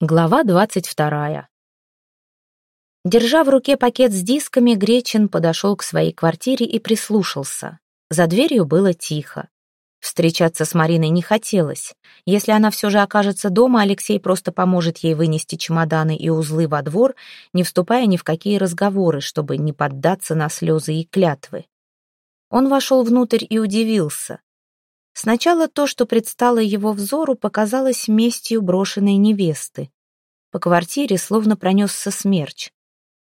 Глава двадцать вторая. Держа в руке пакет с дисками, Гречин подошел к своей квартире и прислушался. За дверью было тихо. Встречаться с Мариной не хотелось. Если она все же окажется дома, Алексей просто поможет ей вынести чемоданы и узлы во двор, не вступая ни в какие разговоры, чтобы не поддаться на слезы и клятвы. Он вошел внутрь и удивился. Сначала то, что предстало его взору, показалось местью брошенной невесты. По квартире словно пронесся смерч.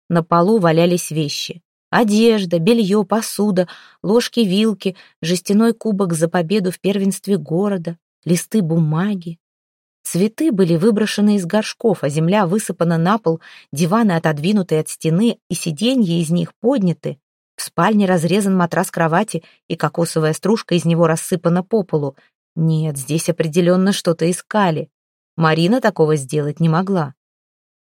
На полу валялись вещи. Одежда, белье, посуда, ложки-вилки, жестяной кубок за победу в первенстве города, листы бумаги. Цветы были выброшены из горшков, а земля высыпана на пол, диваны отодвинуты от стены, и сиденья из них подняты. В спальне разрезан матрас кровати, и кокосовая стружка из него рассыпана по полу. Нет, здесь определенно что-то искали. Марина такого сделать не могла.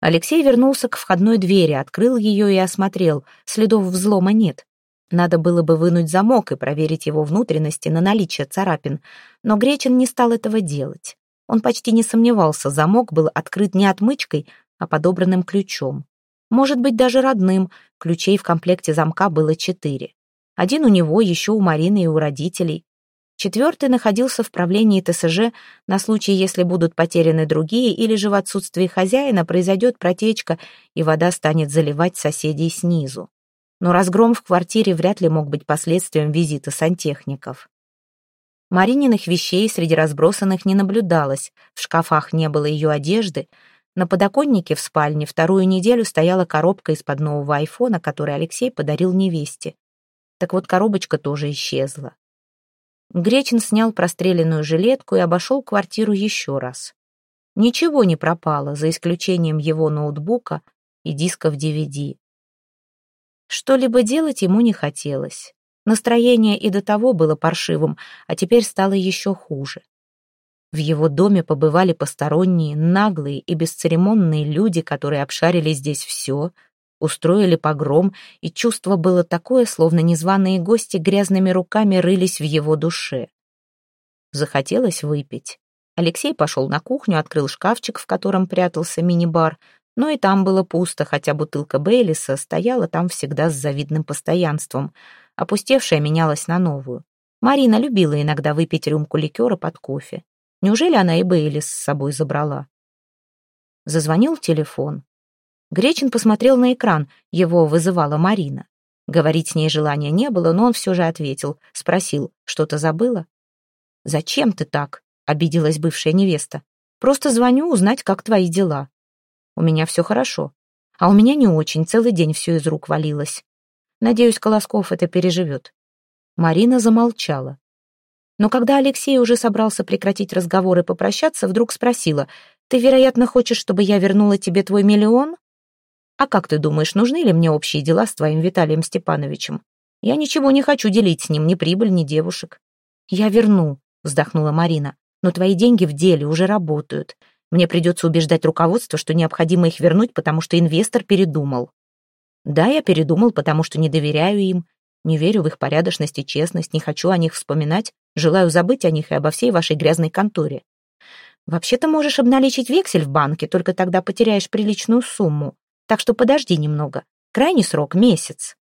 Алексей вернулся к входной двери, открыл ее и осмотрел. Следов взлома нет. Надо было бы вынуть замок и проверить его внутренности на наличие царапин, но Гречин не стал этого делать. Он почти не сомневался, замок был открыт не отмычкой, а подобранным ключом. Может быть, даже родным. Ключей в комплекте замка было четыре. Один у него, еще у Марины и у родителей. Четвертый находился в правлении ТСЖ на случай, если будут потеряны другие, или же в отсутствии хозяина произойдет протечка, и вода станет заливать соседей снизу. Но разгром в квартире вряд ли мог быть последствием визита сантехников. Марининых вещей среди разбросанных не наблюдалось, в шкафах не было ее одежды, на подоконнике в спальне вторую неделю стояла коробка из-под нового айфона, который Алексей подарил невесте. Так вот, коробочка тоже исчезла. Гречин снял простреленную жилетку и обошел квартиру еще раз. Ничего не пропало, за исключением его ноутбука и дисков DVD. Что-либо делать ему не хотелось. Настроение и до того было паршивым, а теперь стало еще хуже. В его доме побывали посторонние, наглые и бесцеремонные люди, которые обшарили здесь все, устроили погром, и чувство было такое, словно незваные гости грязными руками рылись в его душе. Захотелось выпить. Алексей пошел на кухню, открыл шкафчик, в котором прятался мини-бар, но и там было пусто, хотя бутылка Бейлиса стояла там всегда с завидным постоянством. Опустевшая менялась на новую. Марина любила иногда выпить рюмку ликера под кофе. Неужели она и Бейли с собой забрала? Зазвонил телефон. Гречин посмотрел на экран, его вызывала Марина. Говорить с ней желания не было, но он все же ответил, спросил, что-то забыла? «Зачем ты так?» — обиделась бывшая невеста. «Просто звоню узнать, как твои дела. У меня все хорошо. А у меня не очень, целый день все из рук валилось. Надеюсь, Колосков это переживет». Марина замолчала. Но когда Алексей уже собрался прекратить разговор и попрощаться, вдруг спросила, «Ты, вероятно, хочешь, чтобы я вернула тебе твой миллион?» «А как ты думаешь, нужны ли мне общие дела с твоим Виталием Степановичем? Я ничего не хочу делить с ним, ни прибыль, ни девушек». «Я верну», — вздохнула Марина, «но твои деньги в деле уже работают. Мне придется убеждать руководство, что необходимо их вернуть, потому что инвестор передумал». «Да, я передумал, потому что не доверяю им, не верю в их порядочность и честность, не хочу о них вспоминать, желаю забыть о них и обо всей вашей грязной конторе. Вообще-то можешь обналичить вексель в банке, только тогда потеряешь приличную сумму. Так что подожди немного. Крайний срок — месяц.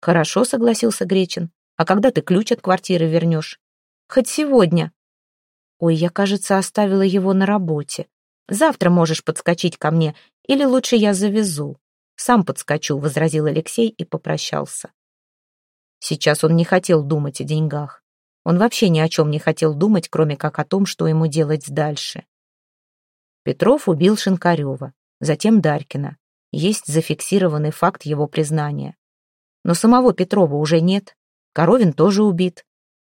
Хорошо, согласился Гречин. А когда ты ключ от квартиры вернешь? Хоть сегодня. Ой, я, кажется, оставила его на работе. Завтра можешь подскочить ко мне, или лучше я завезу. Сам подскочу, возразил Алексей и попрощался. Сейчас он не хотел думать о деньгах. Он вообще ни о чем не хотел думать, кроме как о том, что ему делать дальше. Петров убил Шинкарева, затем Дарькина. Есть зафиксированный факт его признания. Но самого Петрова уже нет. Коровин тоже убит.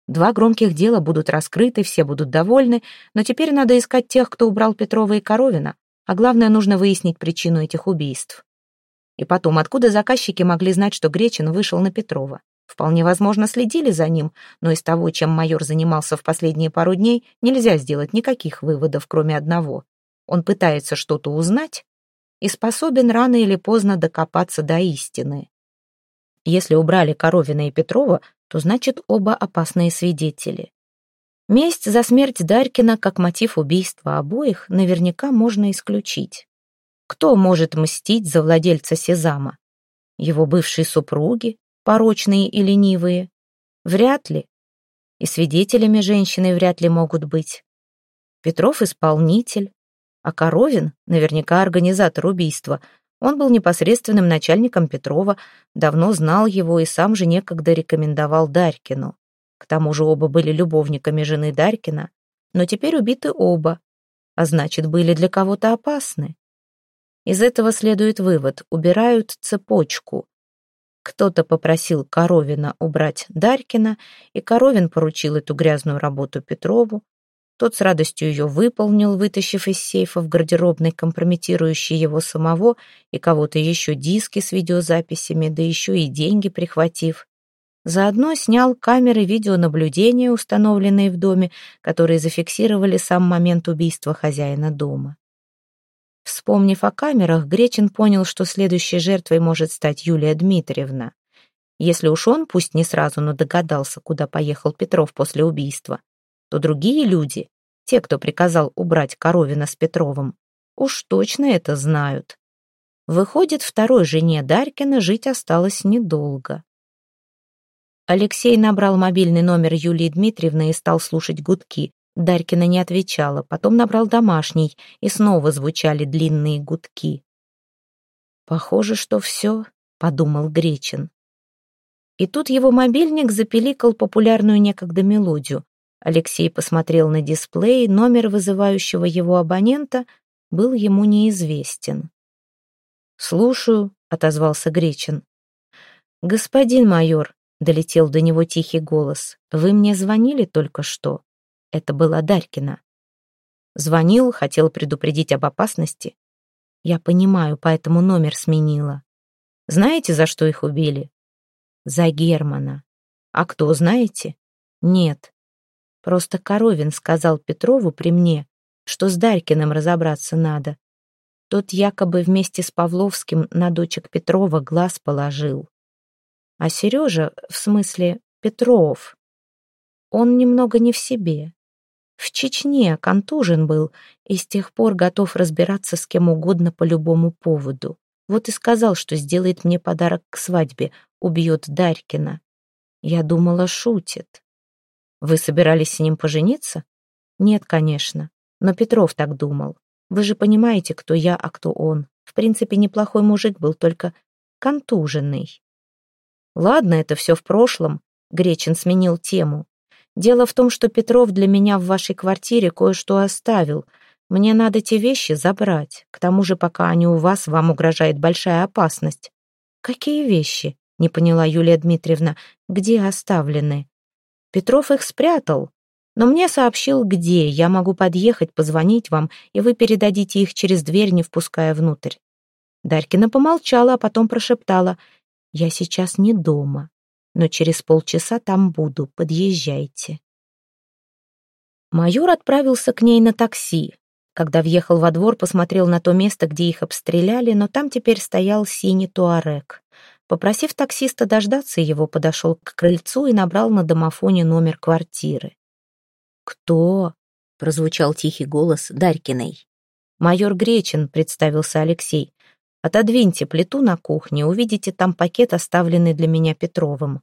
Два громких дела будут раскрыты, все будут довольны, но теперь надо искать тех, кто убрал Петрова и Коровина, а главное, нужно выяснить причину этих убийств. И потом, откуда заказчики могли знать, что Гречин вышел на Петрова? Вполне возможно, следили за ним, но из того, чем майор занимался в последние пару дней, нельзя сделать никаких выводов, кроме одного. Он пытается что-то узнать и способен рано или поздно докопаться до истины. Если убрали Коровина и Петрова, то значит оба опасные свидетели. Месть за смерть Дарькина как мотив убийства обоих наверняка можно исключить. Кто может мстить за владельца Сезама? Его бывшие супруги, порочные и ленивые? Вряд ли. И свидетелями женщины вряд ли могут быть. Петров — исполнитель, а Коровин — наверняка организатор убийства. Он был непосредственным начальником Петрова, давно знал его и сам же некогда рекомендовал Дарькину. К тому же оба были любовниками жены Дарькина, но теперь убиты оба, а значит, были для кого-то опасны. Из этого следует вывод, убирают цепочку. Кто-то попросил Коровина убрать Дарькина, и Коровин поручил эту грязную работу Петрову. Тот с радостью ее выполнил, вытащив из сейфа в гардеробной компрометирующие его самого и кого-то еще диски с видеозаписями, да еще и деньги прихватив. Заодно снял камеры видеонаблюдения, установленные в доме, которые зафиксировали сам момент убийства хозяина дома. Вспомнив о камерах, Гречин понял, что следующей жертвой может стать Юлия Дмитриевна. Если уж он, пусть не сразу, но догадался, куда поехал Петров после убийства, то другие люди, те, кто приказал убрать Коровина с Петровым, уж точно это знают. Выходит, второй жене Дарькина жить осталось недолго. Алексей набрал мобильный номер Юлии Дмитриевны и стал слушать гудки. Дарькина не отвечала, потом набрал домашний, и снова звучали длинные гудки. «Похоже, что все», — подумал Гречин. И тут его мобильник запеликал популярную некогда мелодию. Алексей посмотрел на дисплей, номер вызывающего его абонента был ему неизвестен. «Слушаю», — отозвался Гречин. «Господин майор», — долетел до него тихий голос, — «вы мне звонили только что?» Это была Дарькина. Звонил, хотел предупредить об опасности. Я понимаю, поэтому номер сменила. Знаете, за что их убили? За Германа. А кто, знаете? Нет. Просто Коровин сказал Петрову при мне, что с Дарькиным разобраться надо. Тот якобы вместе с Павловским на дочек Петрова глаз положил. А Сережа, в смысле Петров, он немного не в себе. В Чечне контужен был и с тех пор готов разбираться с кем угодно по любому поводу. Вот и сказал, что сделает мне подарок к свадьбе, убьет Дарькина. Я думала, шутит. Вы собирались с ним пожениться? Нет, конечно. Но Петров так думал. Вы же понимаете, кто я, а кто он. В принципе, неплохой мужик был, только контуженный. Ладно, это все в прошлом. Гречин сменил тему. Дело в том, что Петров для меня в вашей квартире кое-что оставил. Мне надо те вещи забрать. К тому же, пока они у вас, вам угрожает большая опасность». «Какие вещи?» — не поняла Юлия Дмитриевна. «Где оставлены?» «Петров их спрятал. Но мне сообщил, где. Я могу подъехать, позвонить вам, и вы передадите их через дверь, не впуская внутрь». Дарькина помолчала, а потом прошептала. «Я сейчас не дома но через полчаса там буду, подъезжайте». Майор отправился к ней на такси. Когда въехал во двор, посмотрел на то место, где их обстреляли, но там теперь стоял синий туарек. Попросив таксиста дождаться его, подошел к крыльцу и набрал на домофоне номер квартиры. «Кто?» — прозвучал тихий голос Дарькиной. «Майор Гречин», — представился Алексей. Отодвиньте плиту на кухне, увидите там пакет, оставленный для меня Петровым.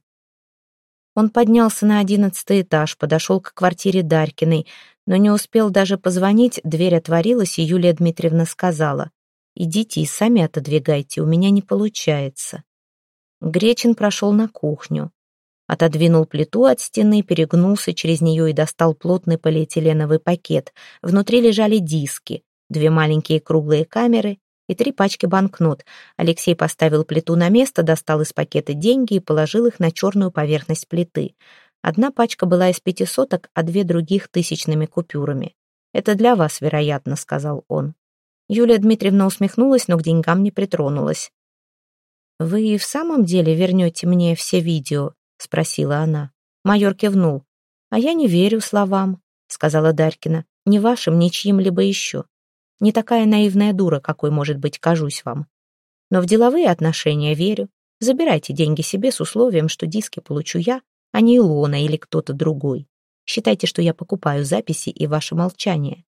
Он поднялся на одиннадцатый этаж, подошел к квартире Дарькиной, но не успел даже позвонить, дверь отворилась, и Юлия Дмитриевна сказала, «Идите и сами отодвигайте, у меня не получается». Гречин прошел на кухню. Отодвинул плиту от стены, перегнулся через нее и достал плотный полиэтиленовый пакет. Внутри лежали диски, две маленькие круглые камеры и три пачки банкнот. Алексей поставил плиту на место, достал из пакета деньги и положил их на черную поверхность плиты. Одна пачка была из пятисоток, а две других — тысячными купюрами. «Это для вас, вероятно», — сказал он. Юлия Дмитриевна усмехнулась, но к деньгам не притронулась. «Вы и в самом деле вернете мне все видео?» — спросила она. Майор кивнул. «А я не верю словам», — сказала Дарькина. «Ни вашим, ни чьим-либо еще. Не такая наивная дура, какой, может быть, кажусь вам. Но в деловые отношения верю. Забирайте деньги себе с условием, что диски получу я, а не Илона или кто-то другой. Считайте, что я покупаю записи и ваше молчание».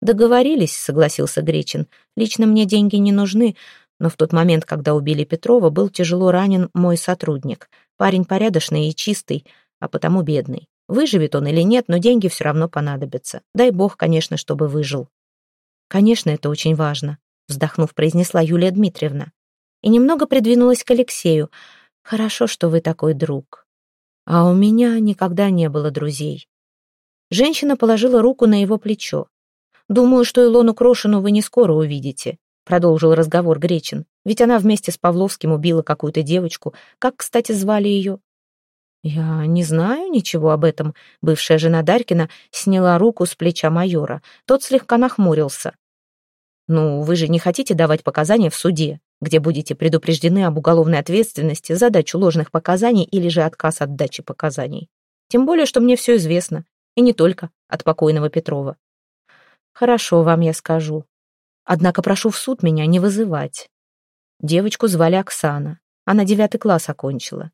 «Договорились», — согласился Гречин. «Лично мне деньги не нужны, но в тот момент, когда убили Петрова, был тяжело ранен мой сотрудник. Парень порядочный и чистый, а потому бедный. Выживет он или нет, но деньги все равно понадобятся. Дай бог, конечно, чтобы выжил». «Конечно, это очень важно», — вздохнув, произнесла Юлия Дмитриевна. И немного придвинулась к Алексею. «Хорошо, что вы такой друг. А у меня никогда не было друзей». Женщина положила руку на его плечо. «Думаю, что Илону Крошину вы не скоро увидите», — продолжил разговор Гречин. «Ведь она вместе с Павловским убила какую-то девочку. Как, кстати, звали ее?» «Я не знаю ничего об этом». Бывшая жена Дарькина сняла руку с плеча майора. Тот слегка нахмурился. «Ну, вы же не хотите давать показания в суде, где будете предупреждены об уголовной ответственности за дачу ложных показаний или же отказ от дачи показаний. Тем более, что мне все известно, и не только от покойного Петрова. Хорошо вам я скажу. Однако прошу в суд меня не вызывать. Девочку звали Оксана. Она девятый класс окончила.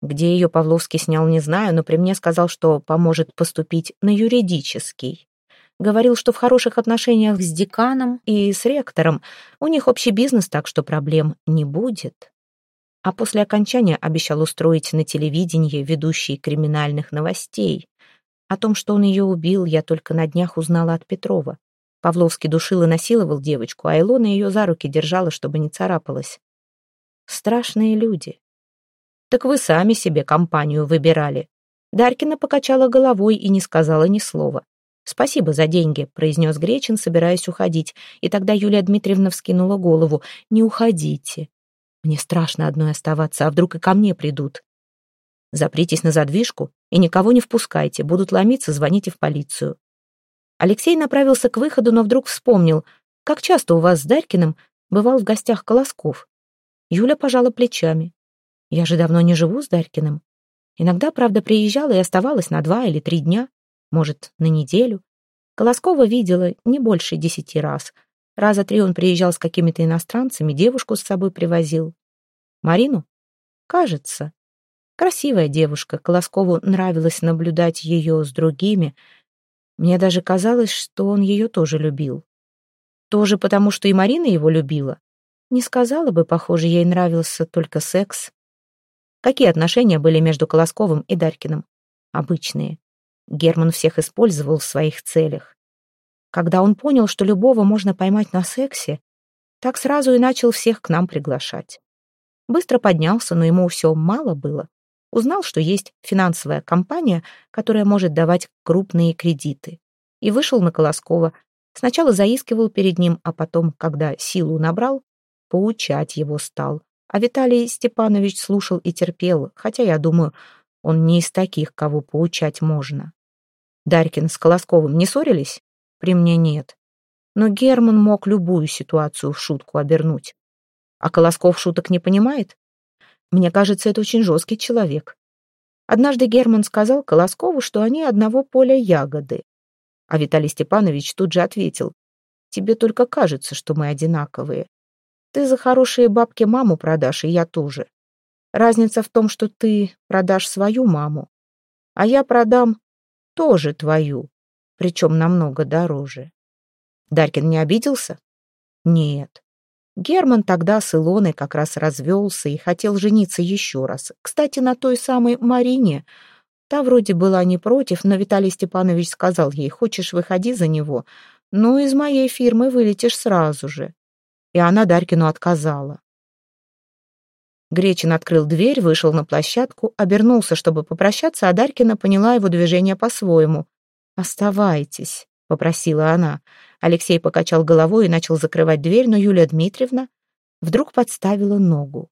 Где ее Павловский снял, не знаю, но при мне сказал, что поможет поступить на юридический. Говорил, что в хороших отношениях с деканом и с ректором. У них общий бизнес, так что проблем не будет. А после окончания обещал устроить на телевидении ведущий криминальных новостей. О том, что он ее убил, я только на днях узнала от Петрова. Павловский душил и насиловал девочку, а Илона ее за руки держала, чтобы не царапалась. Страшные люди. Так вы сами себе компанию выбирали. Даркина покачала головой и не сказала ни слова. «Спасибо за деньги», — произнес Гречин, собираясь уходить. И тогда Юлия Дмитриевна вскинула голову. «Не уходите. Мне страшно одной оставаться, а вдруг и ко мне придут. Запритесь на задвижку и никого не впускайте. Будут ломиться, звоните в полицию. Алексей направился к выходу, но вдруг вспомнил, как часто у вас с Дарькиным бывал в гостях Колосков. Юля пожала плечами. Я же давно не живу с Дарькиным. Иногда, правда, приезжала и оставалась на два или три дня, может, на неделю. Колоскова видела не больше десяти раз. Раза три он приезжал с какими-то иностранцами, девушку с собой привозил. Марину? Кажется. Красивая девушка, Колоскову нравилось наблюдать ее с другими. Мне даже казалось, что он ее тоже любил. Тоже потому, что и Марина его любила. Не сказала бы, похоже, ей нравился только секс. Какие отношения были между Колосковым и Дарькиным? Обычные. Герман всех использовал в своих целях. Когда он понял, что любого можно поймать на сексе, так сразу и начал всех к нам приглашать. Быстро поднялся, но ему все мало было. Узнал, что есть финансовая компания, которая может давать крупные кредиты. И вышел на Колоскова. Сначала заискивал перед ним, а потом, когда силу набрал, поучать его стал. А Виталий Степанович слушал и терпел, хотя, я думаю, он не из таких, кого поучать можно. Дарькин с Колосковым не ссорились? При мне нет. Но Герман мог любую ситуацию в шутку обернуть. А Колосков шуток не понимает? Мне кажется, это очень жесткий человек. Однажды Герман сказал Колоскову, что они одного поля ягоды. А Виталий Степанович тут же ответил, «Тебе только кажется, что мы одинаковые. Ты за хорошие бабки маму продашь, и я тоже. Разница в том, что ты продашь свою маму, а я продам тоже твою, причем намного дороже». Дарькин не обиделся? Нет. Герман тогда с Илоной как раз развелся и хотел жениться еще раз. Кстати, на той самой Марине. Та вроде была не против, но Виталий Степанович сказал ей, хочешь, выходи за него. Ну, из моей фирмы вылетишь сразу же. И она Дарькину отказала. Гречин открыл дверь, вышел на площадку, обернулся, чтобы попрощаться, а Дарькина поняла его движение по-своему. «Оставайтесь», — попросила она. Алексей покачал головой и начал закрывать дверь, но Юлия Дмитриевна вдруг подставила ногу.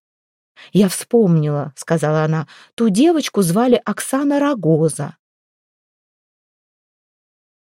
«Я вспомнила», — сказала она, — «ту девочку звали Оксана Рогоза».